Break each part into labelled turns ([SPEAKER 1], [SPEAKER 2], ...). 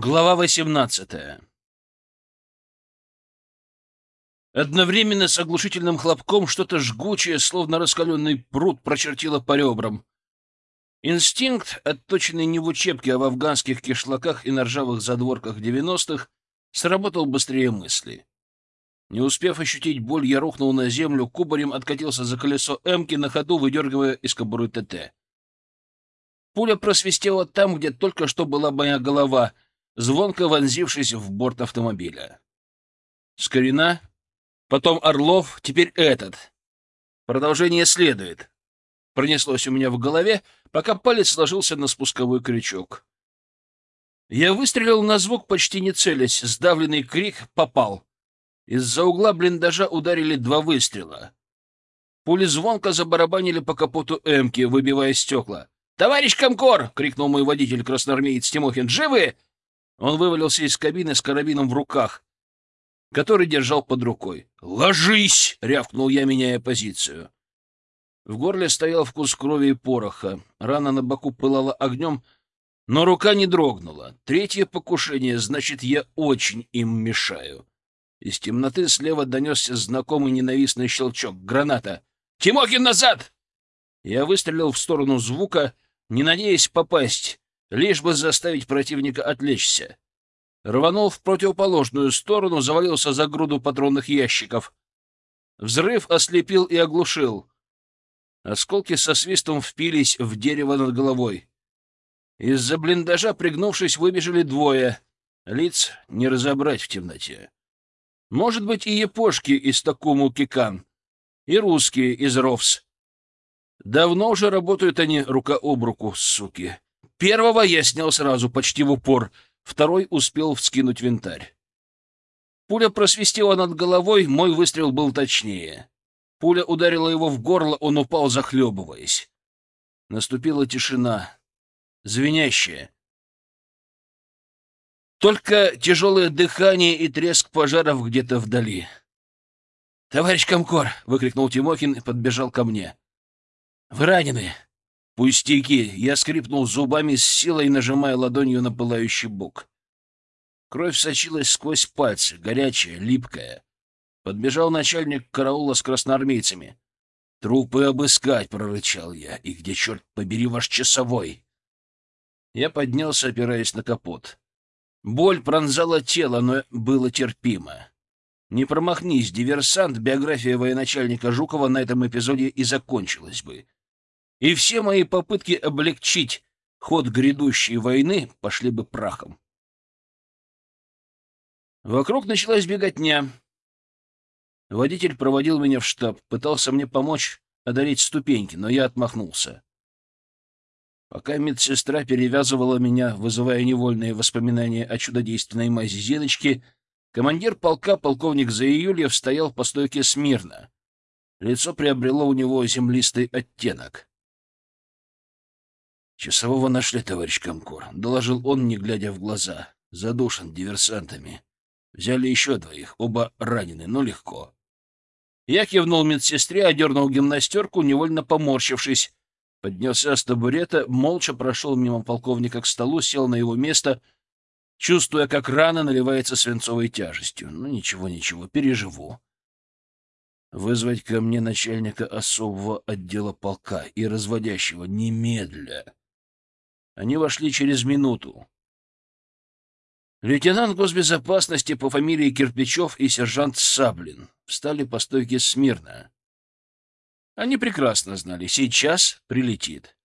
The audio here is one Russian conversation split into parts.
[SPEAKER 1] Глава 18 Одновременно с оглушительным хлопком что-то жгучее, словно раскаленный пруд, прочертило по ребрам. Инстинкт, отточенный не в учебке, а в афганских кишлаках и на ржавых задворках девяностых, сработал быстрее мысли. Не успев ощутить боль, я рухнул на землю, кубарем откатился за колесо «Эмки», на ходу выдергивая из кобуры ТТ. Пуля просвистела там, где только что была моя голова — звонко вонзившись в борт автомобиля. Скорина, потом Орлов, теперь этот. Продолжение следует. Пронеслось у меня в голове, пока палец сложился на спусковой крючок. Я выстрелил на звук, почти не целясь. Сдавленный крик попал. Из-за угла блиндажа ударили два выстрела. Пули звонко забарабанили по капоту «Эмки», выбивая стекла. «Товарищ Комкор!» — крикнул мой водитель-красноармеец Тимохин. «Живы?» Он вывалился из кабины с карабином в руках, который держал под рукой. «Ложись!» — рявкнул я, меняя позицию. В горле стоял вкус крови и пороха. Рана на боку пылала огнем, но рука не дрогнула. Третье покушение, значит, я очень им мешаю. Из темноты слева донесся знакомый ненавистный щелчок. Граната. «Тимохин, назад!» Я выстрелил в сторону звука, не надеясь попасть лишь бы заставить противника отвлечься. Рванул в противоположную сторону, завалился за груду патронных ящиков. Взрыв ослепил и оглушил. Осколки со свистом впились в дерево над головой. Из-за блиндажа, пригнувшись, выбежали двое. Лиц не разобрать в темноте. Может быть, и япошки из Такуму Кикан, и русские из Ровс. Давно уже работают они рука об руку, суки. Первого я снял сразу, почти в упор, второй успел вскинуть винтарь. Пуля просвистела над головой, мой выстрел был точнее. Пуля ударила его в горло, он упал, захлебываясь. Наступила тишина, звенящая. Только тяжелое дыхание и треск пожаров где-то вдали. «Товарищ Комкор!» — выкрикнул Тимохин и подбежал ко мне. «Вы ранены!» «Пустяки!» — я скрипнул зубами с силой, нажимая ладонью на пылающий бок. Кровь сочилась сквозь пальцы, горячая, липкая. Подбежал начальник караула с красноармейцами. «Трупы обыскать!» — прорычал я. «И где, черт побери, ваш часовой?» Я поднялся, опираясь на капот. Боль пронзала тело, но было терпимо. Не промахнись, диверсант, биография военачальника Жукова на этом эпизоде и закончилась бы и все мои попытки облегчить ход грядущей войны пошли бы прахом. Вокруг началась беготня. Водитель проводил меня в штаб, пытался мне помочь одолеть ступеньки, но я отмахнулся. Пока медсестра перевязывала меня, вызывая невольные воспоминания о чудодейственной мази Зиночки, командир полка, полковник Заиюльев, стоял по стойке смирно. Лицо приобрело у него землистый оттенок. «Часового нашли, товарищ Комкор», — доложил он, не глядя в глаза. «Задушен диверсантами. Взяли еще двоих, оба ранены, но легко». Я кивнул медсестре, одернул гимнастерку, невольно поморщившись. Поднялся с табурета, молча прошел мимо полковника к столу, сел на его место, чувствуя, как рана наливается свинцовой тяжестью. Ну, ничего, ничего, переживу. Вызвать ко мне начальника особого отдела полка и разводящего немедля. Они вошли через минуту. Лейтенант госбезопасности по фамилии Кирпичев и сержант Саблин встали по стойке смирно. Они прекрасно знали, сейчас прилетит.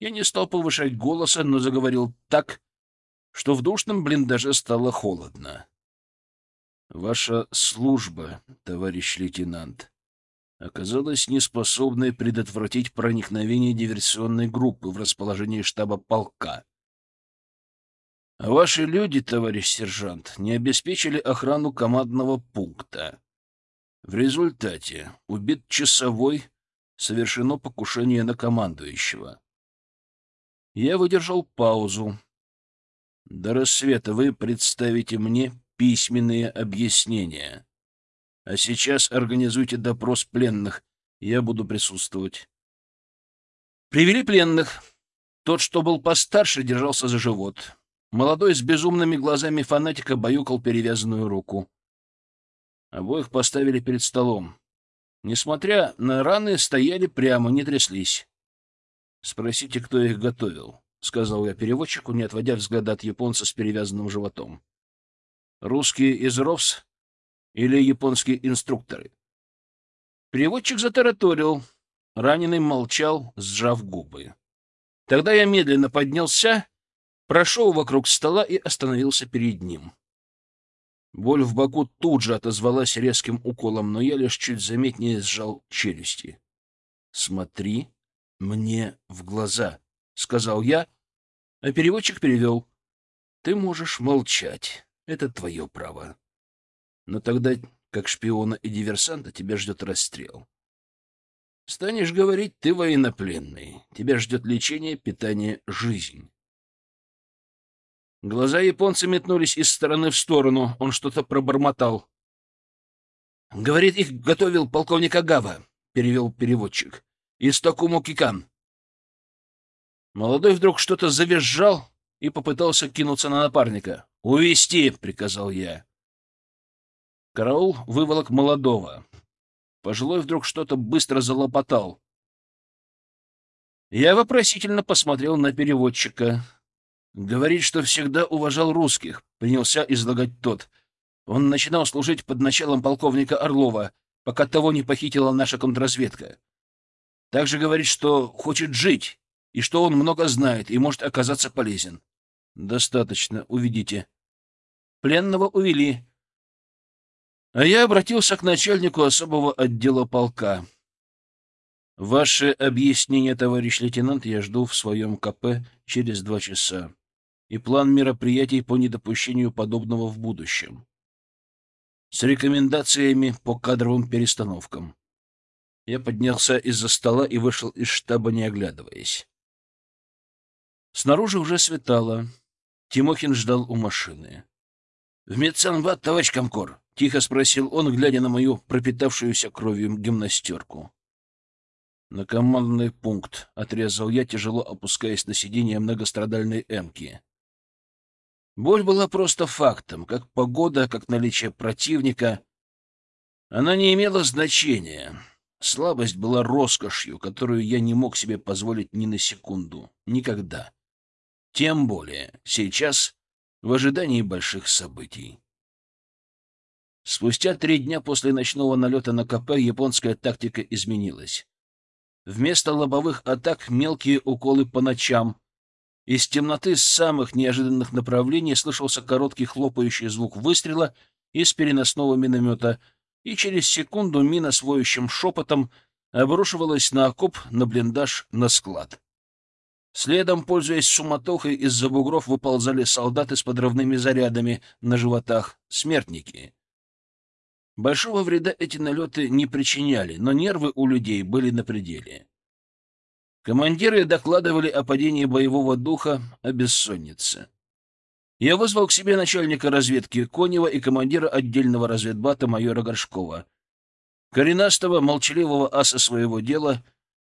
[SPEAKER 1] Я не стал повышать голоса, но заговорил так, что в душном блиндаже стало холодно. «Ваша служба, товарищ лейтенант, оказалась неспособной предотвратить проникновение диверсионной группы в расположение штаба полка. А ваши люди, товарищ сержант, не обеспечили охрану командного пункта. В результате убит часовой, совершено покушение на командующего. Я выдержал паузу. До рассвета вы представите мне письменные объяснения. А сейчас организуйте допрос пленных. Я буду присутствовать. Привели пленных. Тот, что был постарше, держался за живот. Молодой с безумными глазами фанатика баюкал перевязанную руку. Обоих поставили перед столом. Несмотря на раны, стояли прямо, не тряслись. «Спросите, кто их готовил», — сказал я переводчику, не отводя взгляда от японца с перевязанным животом. «Русские из РОВС или японские инструкторы?» Переводчик затараторил. Раненый молчал, сжав губы. Тогда я медленно поднялся, прошел вокруг стола и остановился перед ним. Боль в боку тут же отозвалась резким уколом, но я лишь чуть заметнее сжал челюсти. «Смотри мне в глаза», — сказал я, а переводчик перевел. «Ты можешь молчать. Это твое право. Но тогда как шпиона и диверсанта, тебя ждет расстрел. Станешь говорить, ты военнопленный. Тебя ждет лечение, питание, жизнь. Глаза японца метнулись из стороны в сторону. Он что-то пробормотал. «Говорит, их готовил полковник Агава», — перевел переводчик. «Из Токумо Кикан». Молодой вдруг что-то завизжал и попытался кинуться на напарника. «Увести!» — приказал я. Караул выволок молодого. Пожилой вдруг что-то быстро залопотал. Я вопросительно посмотрел на переводчика. Говорит, что всегда уважал русских, принялся излагать тот. Он начинал служить под началом полковника Орлова, пока того не похитила наша контрразведка. Также говорит, что хочет жить, и что он много знает и может оказаться полезен. Достаточно, увидите. Пленного увели. А я обратился к начальнику особого отдела полка. Ваше объяснение, товарищ лейтенант, я жду в своем КП через два часа. И план мероприятий по недопущению подобного в будущем. С рекомендациями по кадровым перестановкам. Я поднялся из-за стола и вышел из штаба, не оглядываясь. Снаружи уже светало. Тимохин ждал у машины. — В медсанбат, товарищ Комкор, — тихо спросил он, глядя на мою пропитавшуюся кровью гимнастерку. «На командный пункт», — отрезал я, тяжело опускаясь на сиденье многострадальной «Эмки». Боль была просто фактом, как погода, как наличие противника. Она не имела значения. Слабость была роскошью, которую я не мог себе позволить ни на секунду. Никогда. Тем более сейчас, в ожидании больших событий. Спустя три дня после ночного налета на КП японская тактика изменилась. Вместо лобовых атак мелкие уколы по ночам. Из темноты с самых неожиданных направлений слышался короткий хлопающий звук выстрела из переносного миномета, и через секунду мина с воющим шепотом обрушивалась на окоп, на блиндаж, на склад. Следом, пользуясь суматохой, из-за бугров выползали солдаты с подрывными зарядами на животах, смертники. Большого вреда эти налеты не причиняли, но нервы у людей были на пределе. Командиры докладывали о падении боевого духа, о бессоннице. Я вызвал к себе начальника разведки Конева и командира отдельного разведбата майора Горшкова. Коренастого, молчаливого аса своего дела,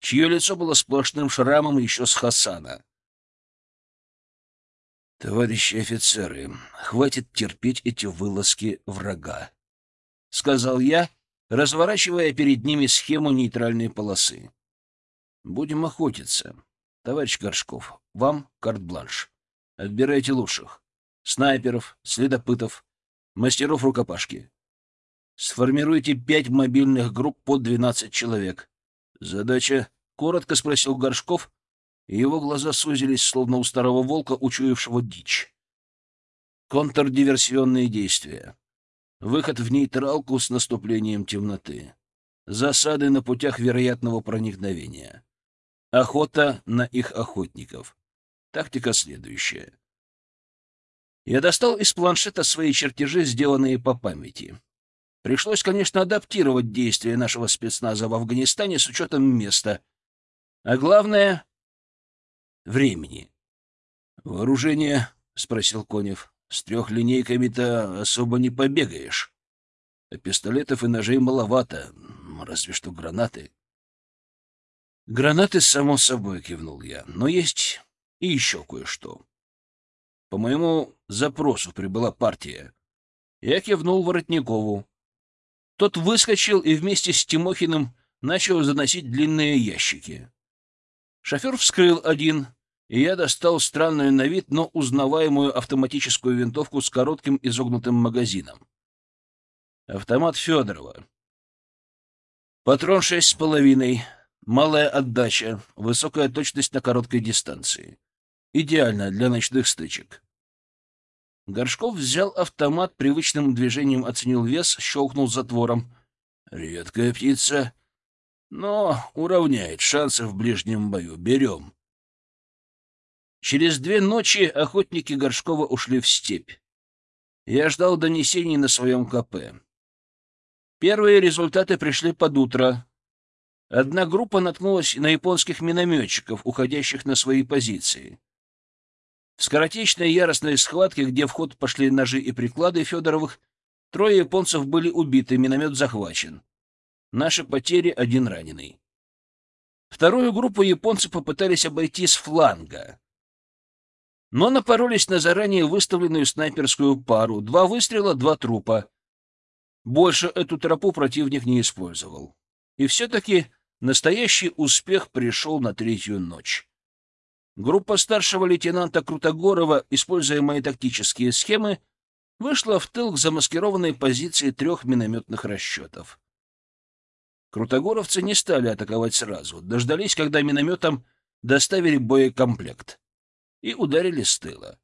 [SPEAKER 1] чье лицо было сплошным шрамом еще с Хасана. «Товарищи офицеры, хватит терпеть эти вылазки врага. — сказал я, разворачивая перед ними схему нейтральной полосы. «Будем охотиться. Товарищ Горшков, вам карт-бланш. Отбирайте лучших. Снайперов, следопытов, мастеров рукопашки. Сформируйте пять мобильных групп по двенадцать человек. Задача...» — коротко спросил Горшков, и его глаза сузились, словно у старого волка, учуявшего дичь. «Контрдиверсионные действия. Выход в нейтралку с наступлением темноты. Засады на путях вероятного проникновения. Охота на их охотников. Тактика следующая. Я достал из планшета свои чертежи, сделанные по памяти. Пришлось, конечно, адаптировать действия нашего спецназа в Афганистане с учетом места. А главное — времени. «Вооружение?» — спросил Конев. С трехлинейками-то особо не побегаешь. А пистолетов и ножей маловато, разве что гранаты. Гранаты, само собой, кивнул я, но есть и еще кое-что. По моему запросу прибыла партия. Я кивнул Воротникову. Тот выскочил и вместе с Тимохиным начал заносить длинные ящики. Шофер вскрыл один, и я достал странную на вид, но узнаваемую автоматическую винтовку с коротким изогнутым магазином. Автомат Федорова. Патрон шесть с половиной, малая отдача, высокая точность на короткой дистанции. Идеально для ночных стычек. Горшков взял автомат, привычным движением оценил вес, щелкнул затвором. Редкая птица, но уравняет шансы в ближнем бою. Берем. Через две ночи охотники Горшкова ушли в степь. Я ждал донесений на своем КП. Первые результаты пришли под утро. Одна группа наткнулась на японских минометчиков, уходящих на свои позиции. В скоротечной яростной схватке, где в ход пошли ножи и приклады Федоровых, трое японцев были убиты, миномет захвачен. Наши потери — один раненый. Вторую группу японцы попытались обойти с фланга, но напоролись на заранее выставленную снайперскую пару. Два выстрела, два трупа. Больше эту тропу противник не использовал. И все-таки настоящий успех пришел на третью ночь. Группа старшего лейтенанта Крутогорова, используя мои тактические схемы, вышла в тыл к замаскированной позиции трех минометных расчетов. Крутогоровцы не стали атаковать сразу, дождались, когда минометам доставили боекомплект, и ударили с тыла.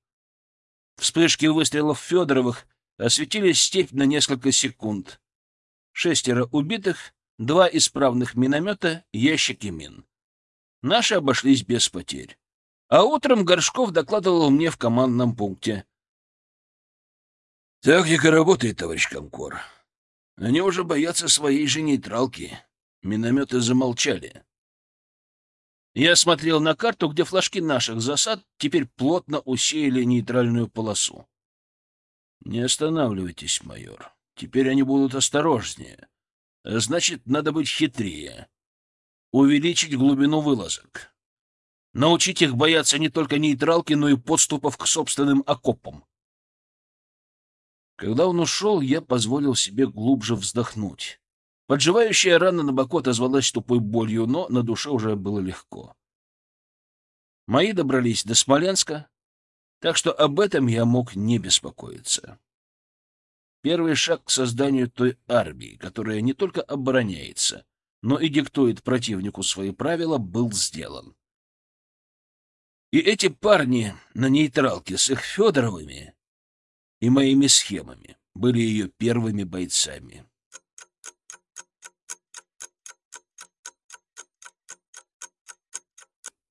[SPEAKER 1] Вспышки выстрелов Федоровых осветили степь на несколько секунд. Шестеро убитых, два исправных миномета, ящики мин. Наши обошлись без потерь. А утром Горшков докладывал мне в командном пункте. «Тактика работает, товарищ Комкор. Они уже боятся своей же нейтралки. Минометы замолчали». Я смотрел на карту, где флажки наших засад теперь плотно усеяли нейтральную полосу. «Не останавливайтесь, майор. Теперь они будут осторожнее. Значит, надо быть хитрее. Увеличить глубину вылазок научить их бояться не только нейтралки, но и подступов к собственным окопам. Когда он ушел, я позволил себе глубже вздохнуть. Подживающая рана на боку отозвалась тупой болью, но на душе уже было легко. Мои добрались до Смоленска, так что об этом я мог не беспокоиться. Первый шаг к созданию той армии, которая не только обороняется, но и диктует противнику свои правила, был сделан. И эти парни на нейтралке с их Федоровыми и моими схемами были ее первыми бойцами.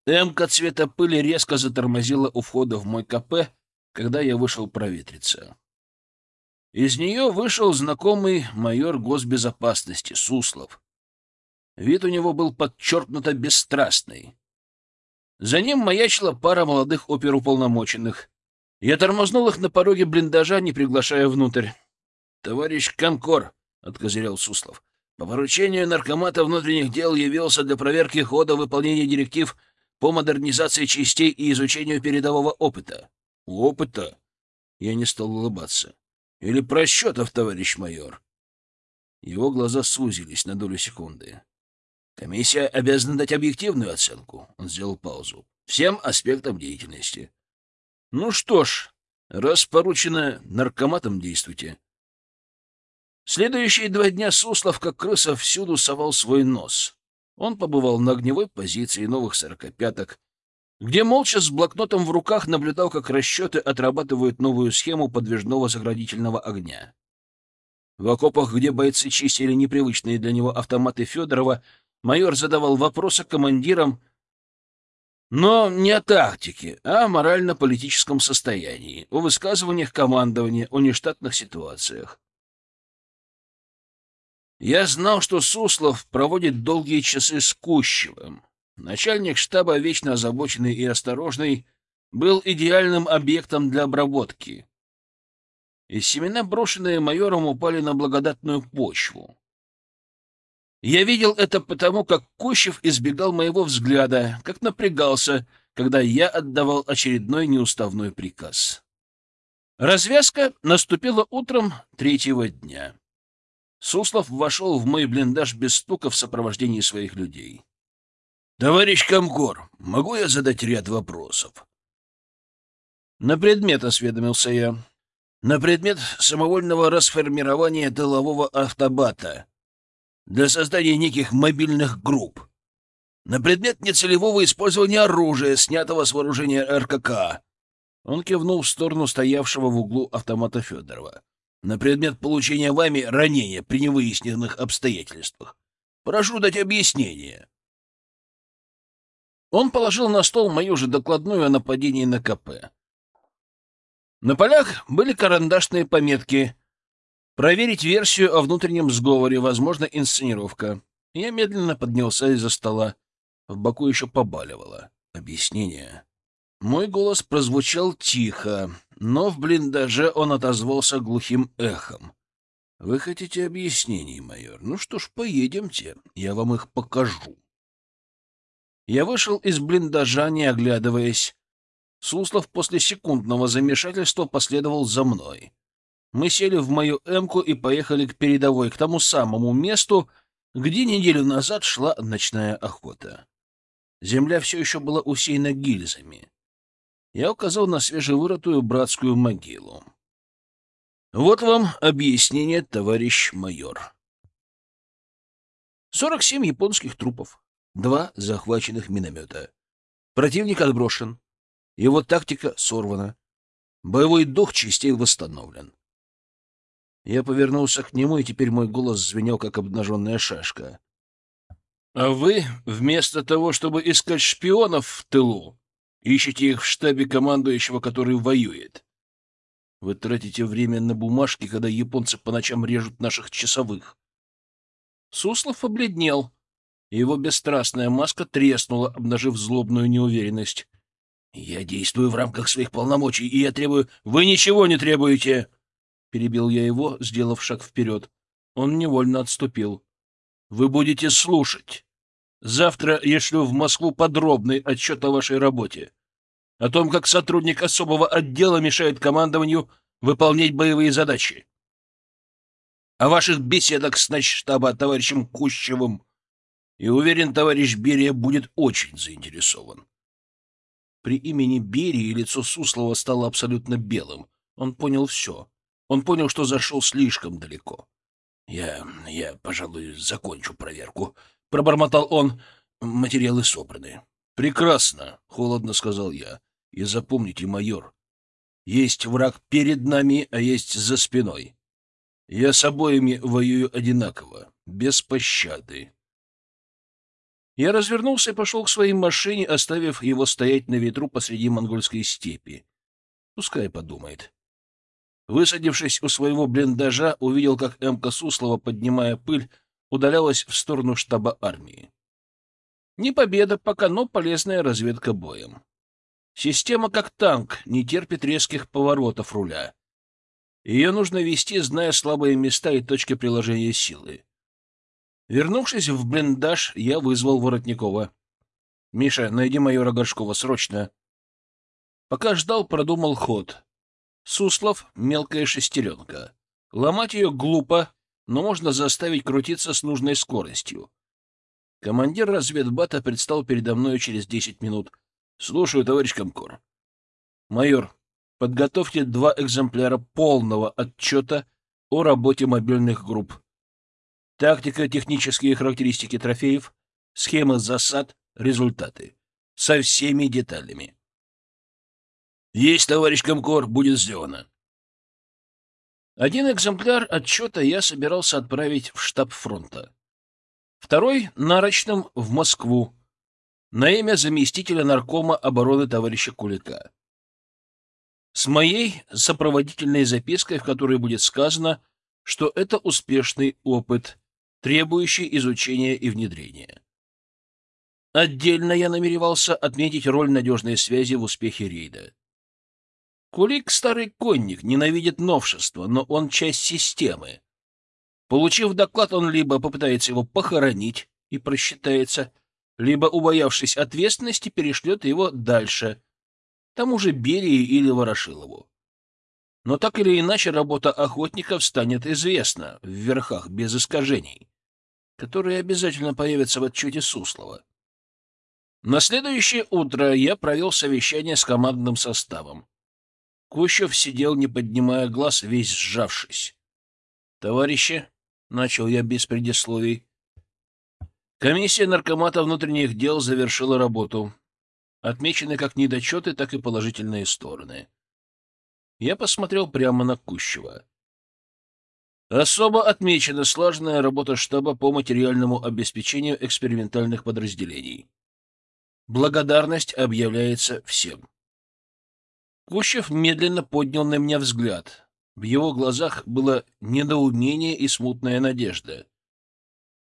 [SPEAKER 1] Эмка цвета пыли резко затормозила у входа в мой КП, когда я вышел проветриться. Из нее вышел знакомый майор госбезопасности Суслов. Вид у него был подчеркнуто бесстрастный. За ним маячила пара молодых оперуполномоченных. Я тормознул их на пороге блиндажа, не приглашая внутрь. — Товарищ Конкор, — откозырял Суслов, — по поручению наркомата внутренних дел явился для проверки хода выполнения директив по модернизации частей и изучению передового опыта. — Опыта? Я не стал улыбаться. — Или просчетов, товарищ майор? Его глаза сузились на долю секунды. Комиссия обязана дать объективную оценку. Он сделал паузу. Всем аспектам деятельности. Ну что ж, раз поручено наркоматом, действуйте. Следующие два дня Суслов, как крыса, всюду совал свой нос. Он побывал на огневой позиции новых сорокопяток, где молча с блокнотом в руках наблюдал, как расчеты отрабатывают новую схему подвижного заградительного огня. В окопах, где бойцы чистили непривычные для него автоматы Федорова, майор задавал вопросы командирам, но не о тактике, а о морально-политическом состоянии, о высказываниях командования, о нештатных ситуациях. Я знал, что Суслов проводит долгие часы с Кущевым. Начальник штаба, вечно озабоченный и осторожный, был идеальным объектом для обработки. И семена, брошенные майором, упали на благодатную почву. Я видел это потому, как Кущев избегал моего взгляда, как напрягался, когда я отдавал очередной неуставной приказ. Развязка наступила утром третьего дня. Суслов вошел в мой блиндаж без стука в сопровождении своих людей. — Товарищ Комкор, могу я задать ряд вопросов? — На предмет осведомился я. — На предмет самовольного расформирования тылового автобата для создания неких мобильных групп. На предмет нецелевого использования оружия, снятого с вооружения РКК. Он кивнул в сторону стоявшего в углу автомата Федорова. На предмет получения вами ранения при невыясненных обстоятельствах. Прошу дать объяснение. Он положил на стол мою же докладную о нападении на КП. На полях были карандашные пометки «Проверить версию о внутреннем сговоре, возможно, инсценировка». Я медленно поднялся из-за стола. В боку еще побаливало. Объяснение. Мой голос прозвучал тихо, но в блиндаже он отозвался глухим эхом. «Вы хотите объяснений, майор? Ну что ж, поедемте, я вам их покажу». Я вышел из блиндажа, не оглядываясь. Суслов после секундного замешательства последовал за мной. Мы сели в мою «Эмку» и поехали к передовой, к тому самому месту, где неделю назад шла ночная охота. Земля все еще была усеяна гильзами. Я указал на свежевырытую братскую могилу. Вот вам объяснение, товарищ майор. 47 японских трупов, два захваченных миномета. Противник отброшен. Его тактика сорвана. Боевой дух частей восстановлен. Я повернулся к нему, и теперь мой голос звенел, как обнаженная шашка. А вы, вместо того, чтобы искать шпионов в тылу, ищете их в штабе командующего, который воюет. Вы тратите время на бумажки, когда японцы по ночам режут наших часовых. Суслов обледнел. Его бесстрастная маска треснула, обнажив злобную неуверенность. «Я действую в рамках своих полномочий, и я требую...» «Вы ничего не требуете!» Перебил я его, сделав шаг вперед. Он невольно отступил. «Вы будете слушать. Завтра я шлю в Москву подробный отчет о вашей работе. О том, как сотрудник особого отдела мешает командованию выполнять боевые задачи. О ваших беседах с начштаба товарищем Кущевым. И уверен, товарищ Берия будет очень заинтересован. При имени Берии лицо Суслова стало абсолютно белым. Он понял все. Он понял, что зашел слишком далеко. Я, я, пожалуй, закончу проверку, — пробормотал он. «Материалы собраны». «Прекрасно», — холодно сказал я. «И запомните, майор, есть враг перед нами, а есть за спиной. Я с обоими воюю одинаково, без пощады». Я развернулся и пошел к своей машине, оставив его стоять на ветру посреди монгольской степи. Пускай подумает. Высадившись у своего блиндажа, увидел, как М.К. Суслова, поднимая пыль, удалялась в сторону штаба армии. Не победа пока, но полезная разведка боем. Система как танк, не терпит резких поворотов руля. Ее нужно вести, зная слабые места и точки приложения силы. Вернувшись в блиндаж, я вызвал Воротникова. — Миша, найди майора Горшкова, срочно. Пока ждал, продумал ход. Суслов — мелкая шестеренка. Ломать ее глупо, но можно заставить крутиться с нужной скоростью. Командир разведбата предстал передо мной через десять минут. Слушаю, товарищ Комкор. Майор, подготовьте два экземпляра полного отчета о работе мобильных групп. Тактика, технические характеристики трофеев, схемы засад, результаты. Со всеми деталями. Есть, товарищ Комкор, будет сделано. Один экземпляр отчета я собирался отправить в штаб фронта. Второй — нарочным в Москву, на имя заместителя наркома обороны товарища Кулика. С моей сопроводительной запиской, в которой будет сказано, что это успешный опыт, требующий изучения и внедрения. Отдельно я намеревался отметить роль надежной связи в успехе рейда. Кулик — старый конник, ненавидит новшества, но он часть системы. Получив доклад, он либо попытается его похоронить и просчитается, либо, убоявшись ответственности, перешлет его дальше, тому же Берии или Ворошилову. Но так или иначе работа охотников станет известна в верхах без искажений, которые обязательно появятся в отчете Суслова. На следующее утро я провел совещание с командным составом. Кущев сидел, не поднимая глаз, весь сжавшись. «Товарищи», — начал я без предисловий, — комиссия наркомата внутренних дел завершила работу. Отмечены как недочеты, так и положительные стороны. Я посмотрел прямо на Кущева. Особо отмечена слаженная работа штаба по материальному обеспечению экспериментальных подразделений. Благодарность объявляется всем. Кущев медленно поднял на меня взгляд. В его глазах было недоумение и смутная надежда.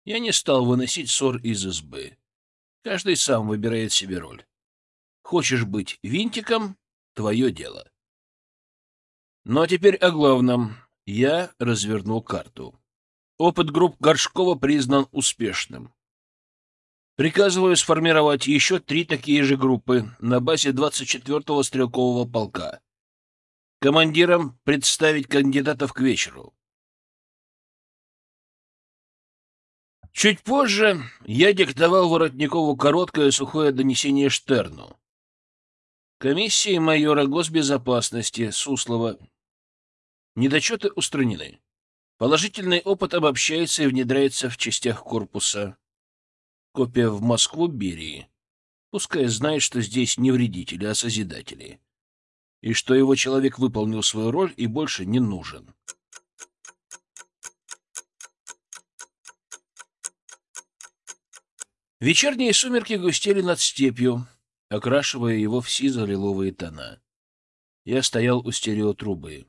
[SPEAKER 1] Я не стал выносить ссор из избы. Каждый сам выбирает себе роль. Хочешь быть винтиком — твое дело. Но теперь о главном. Я развернул карту. Опыт групп Горшкова признан успешным. Приказываю сформировать еще три такие же группы на базе 24-го стрелкового полка. Командирам представить кандидатов к вечеру. Чуть позже я диктовал Воротникову короткое сухое донесение Штерну. Комиссии майора госбезопасности Суслова. Недочеты устранены. Положительный опыт обобщается и внедряется в частях корпуса. Копия в Москву Берии. Пускай знает, что здесь не вредители, а созидатели. И что его человек выполнил свою роль и больше не нужен. Вечерние сумерки густели над степью, окрашивая его в сизо-лиловые тона. Я стоял у стереотрубы.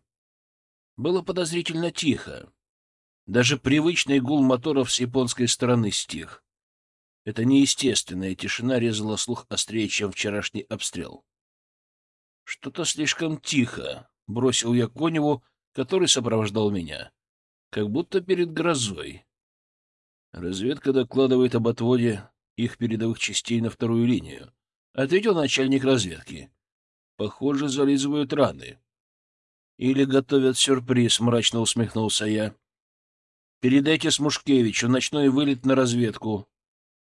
[SPEAKER 1] Было подозрительно тихо. Даже привычный гул моторов с японской стороны стих. Эта неестественная тишина резала слух острее, чем вчерашний обстрел. «Что-то слишком тихо», — бросил я Коневу, который сопровождал меня. «Как будто перед грозой». Разведка докладывает об отводе их передовых частей на вторую линию. Ответил начальник разведки. Похоже, зализывают раны. Или готовят сюрприз, мрачно усмехнулся я. Передайте Смушкевичу ночной вылет на разведку.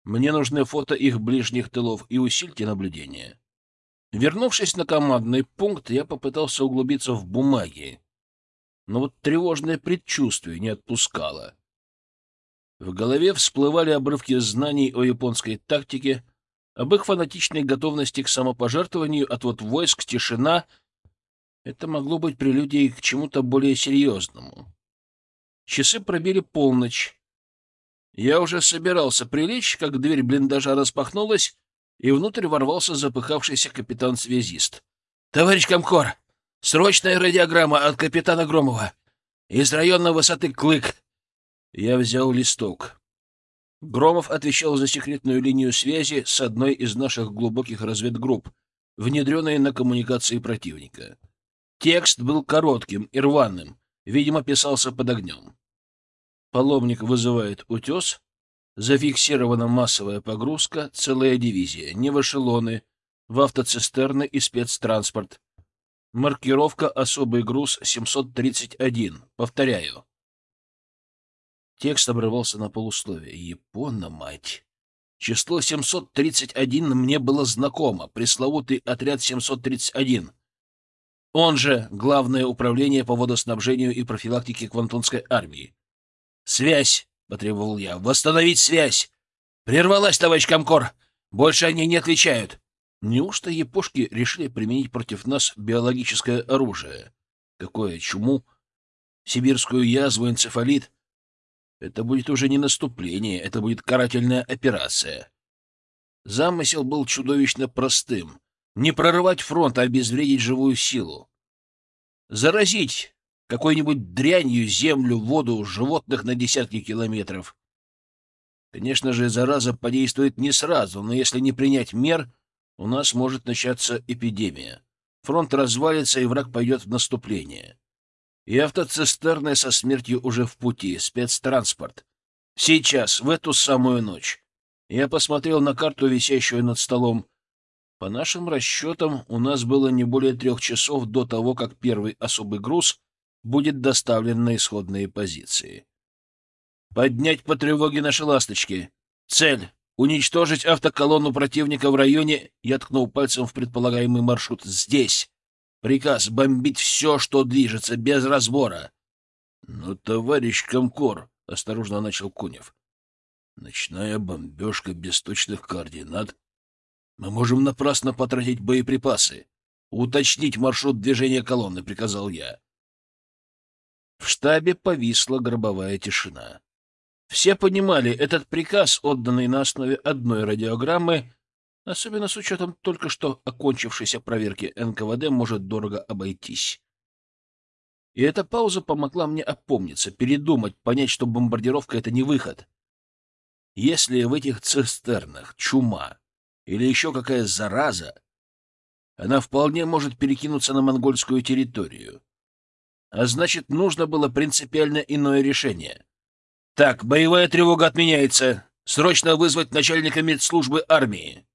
[SPEAKER 1] Мне нужны фото их ближних тылов и усильте наблюдение. Вернувшись на командный пункт, я попытался углубиться в бумаги, но вот тревожное предчувствие не отпускало. В голове всплывали обрывки знаний о японской тактике, об их фанатичной готовности к самопожертвованию, отвод войск, тишина. Это могло быть прелюдией к чему-то более серьезному. Часы пробили полночь. Я уже собирался прилечь, как дверь блиндажа распахнулась, и внутрь ворвался запыхавшийся капитан-связист. — Товарищ Комкор, срочная радиограмма от капитана Громова. Из района высоты Клык. Я взял листок. Громов отвечал за секретную линию связи с одной из наших глубоких разведгрупп, внедренной на коммуникации противника. Текст был коротким и рваным, видимо, писался под огнем. Паломник вызывает утес. Зафиксирована массовая погрузка, целая дивизия, не в эшелоны, в автоцистерны и спецтранспорт. Маркировка «Особый груз 731». Повторяю. Текст обрывался на полусловие. Япона, мать! Число 731 мне было знакомо. Пресловутый отряд 731. Он же Главное управление по водоснабжению и профилактике Квантунской армии. «Связь!» — потребовал я. «Восстановить связь!» «Прервалась, товарищ Комкор! Больше они не отвечают!» Неужто япошки решили применить против нас биологическое оружие? Какое? Чуму? Сибирскую язву, энцефалит? Это будет уже не наступление, это будет карательная операция. Замысел был чудовищно простым. Не прорывать фронт, а обезвредить живую силу. Заразить какой-нибудь дрянью землю, воду, животных на десятки километров. Конечно же, зараза подействует не сразу, но если не принять мер, у нас может начаться эпидемия. Фронт развалится, и враг пойдет в наступление. И автоцистерны со смертью уже в пути, спецтранспорт. Сейчас, в эту самую ночь. Я посмотрел на карту, висящую над столом. По нашим расчетам, у нас было не более трех часов до того, как первый особый груз будет доставлен на исходные позиции. Поднять по тревоге наши ласточки. Цель — уничтожить автоколонну противника в районе, я ткнул пальцем в предполагаемый маршрут, здесь. Приказ — бомбить все, что движется, без разбора. — Ну, товарищ Комкор, — осторожно начал Кунев, — ночная бомбежка без точных координат. Мы можем напрасно потратить боеприпасы. Уточнить маршрут движения колонны, — приказал я. В штабе повисла гробовая тишина. Все понимали, этот приказ, отданный на основе одной радиограммы, особенно с учетом только что окончившейся проверки НКВД, может дорого обойтись. И эта пауза помогла мне опомниться, передумать, понять, что бомбардировка — это не выход. Если в этих цистернах чума или еще какая зараза, она вполне может перекинуться на монгольскую территорию. А значит, нужно было принципиально иное решение. Так, боевая тревога отменяется. Срочно вызвать начальника медслужбы армии.